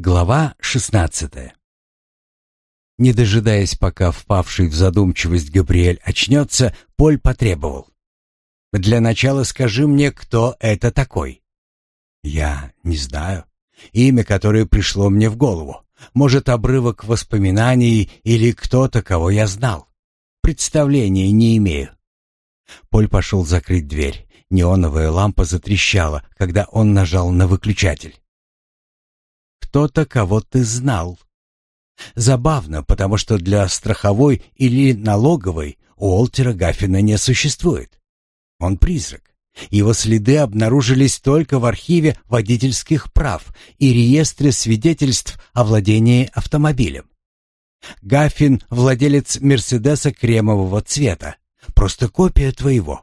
Глава 16. Не дожидаясь, пока впавший в задумчивость Габриэль очнется, Поль потребовал: "Для начала скажи мне, кто это такой?" "Я не знаю. Имя, которое пришло мне в голову. Может, обрывок воспоминаний или кто-то, кого я знал. Представления не имею". Поль пошел закрыть дверь. Неоновая лампа затрещала, когда он нажал на выключатель кто-то, кого ты знал. Забавно, потому что для страховой или налоговой Уолтера Гаффина не существует. Он призрак. Его следы обнаружились только в архиве водительских прав и реестре свидетельств о владении автомобилем. Гаффин — владелец «Мерседеса» кремового цвета. Просто копия твоего.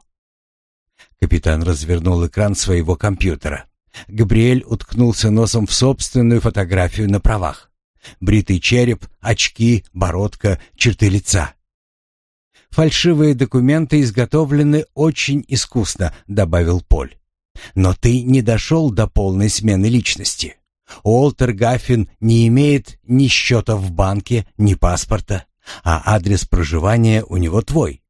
Капитан развернул экран своего компьютера. Габриэль уткнулся носом в собственную фотографию на правах. Бритый череп, очки, бородка, черты лица. «Фальшивые документы изготовлены очень искусно», — добавил Поль. «Но ты не дошел до полной смены личности. Уолтер Гаффин не имеет ни счета в банке, ни паспорта, а адрес проживания у него твой.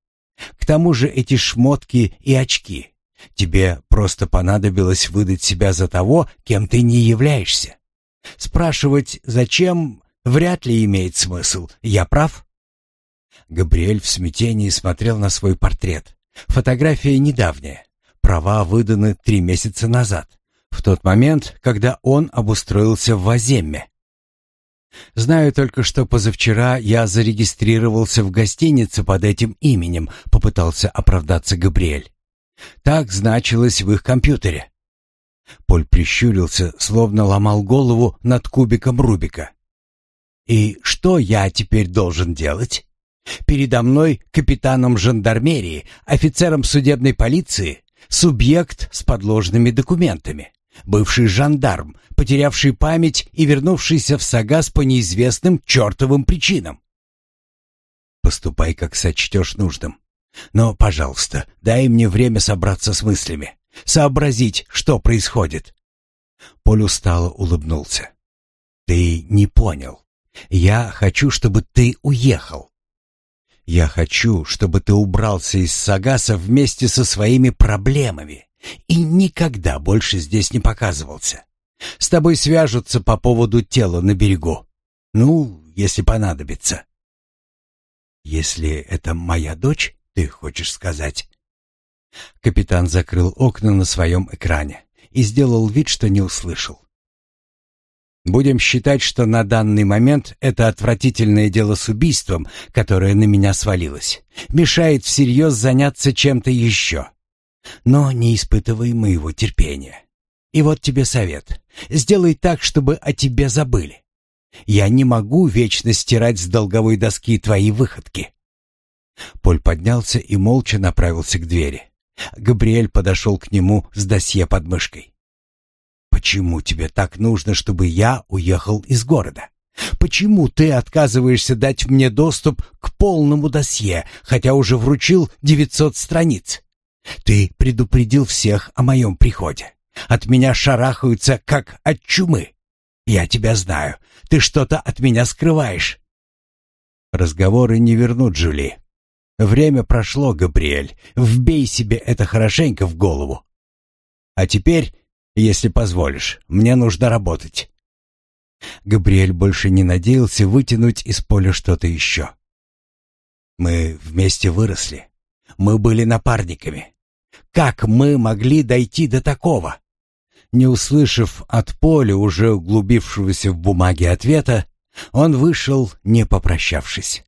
К тому же эти шмотки и очки. Тебе просто понадобилось выдать себя за того, кем ты не являешься. Спрашивать «зачем» вряд ли имеет смысл. Я прав?» Габриэль в смятении смотрел на свой портрет. Фотография недавняя. Права выданы три месяца назад, в тот момент, когда он обустроился в Ваземме. Знаю только, что позавчера я зарегистрировался в гостинице под этим именем, попытался оправдаться Габриэль. Так значилось в их компьютере. Поль прищурился, словно ломал голову над кубиком Рубика. «И что я теперь должен делать? Передо мной капитаном жандармерии, офицером судебной полиции, субъект с подложными документами, бывший жандарм, потерявший память и вернувшийся в Сагас по неизвестным чертовым причинам. Поступай, как сочтешь нужным. Но, пожалуйста, дай мне время собраться с мыслями, сообразить, что происходит. Поль устало улыбнулся. Ты не понял. Я хочу, чтобы ты уехал. Я хочу, чтобы ты убрался из Сагаса вместе со своими проблемами и никогда больше здесь не показывался. С тобой свяжутся по поводу тела на берегу. Ну, если понадобится. Если это моя дочь, ты хочешь сказать?» Капитан закрыл окна на своем экране и сделал вид, что не услышал. «Будем считать, что на данный момент это отвратительное дело с убийством, которое на меня свалилось, мешает всерьез заняться чем-то еще. Но не испытывай моего терпения. И вот тебе совет. Сделай так, чтобы о тебе забыли. Я не могу вечно стирать с долговой доски твои выходки». Поль поднялся и молча направился к двери. Габриэль подошел к нему с досье под мышкой. «Почему тебе так нужно, чтобы я уехал из города? Почему ты отказываешься дать мне доступ к полному досье, хотя уже вручил 900 страниц? Ты предупредил всех о моем приходе. От меня шарахаются, как от чумы. Я тебя знаю. Ты что-то от меня скрываешь». «Разговоры не вернут Жюли», Время прошло, Габриэль. Вбей себе это хорошенько в голову. А теперь, если позволишь, мне нужно работать. Габриэль больше не надеялся вытянуть из поля что-то еще. Мы вместе выросли. Мы были напарниками. Как мы могли дойти до такого? Не услышав от поля, уже углубившегося в бумаге ответа, он вышел, не попрощавшись.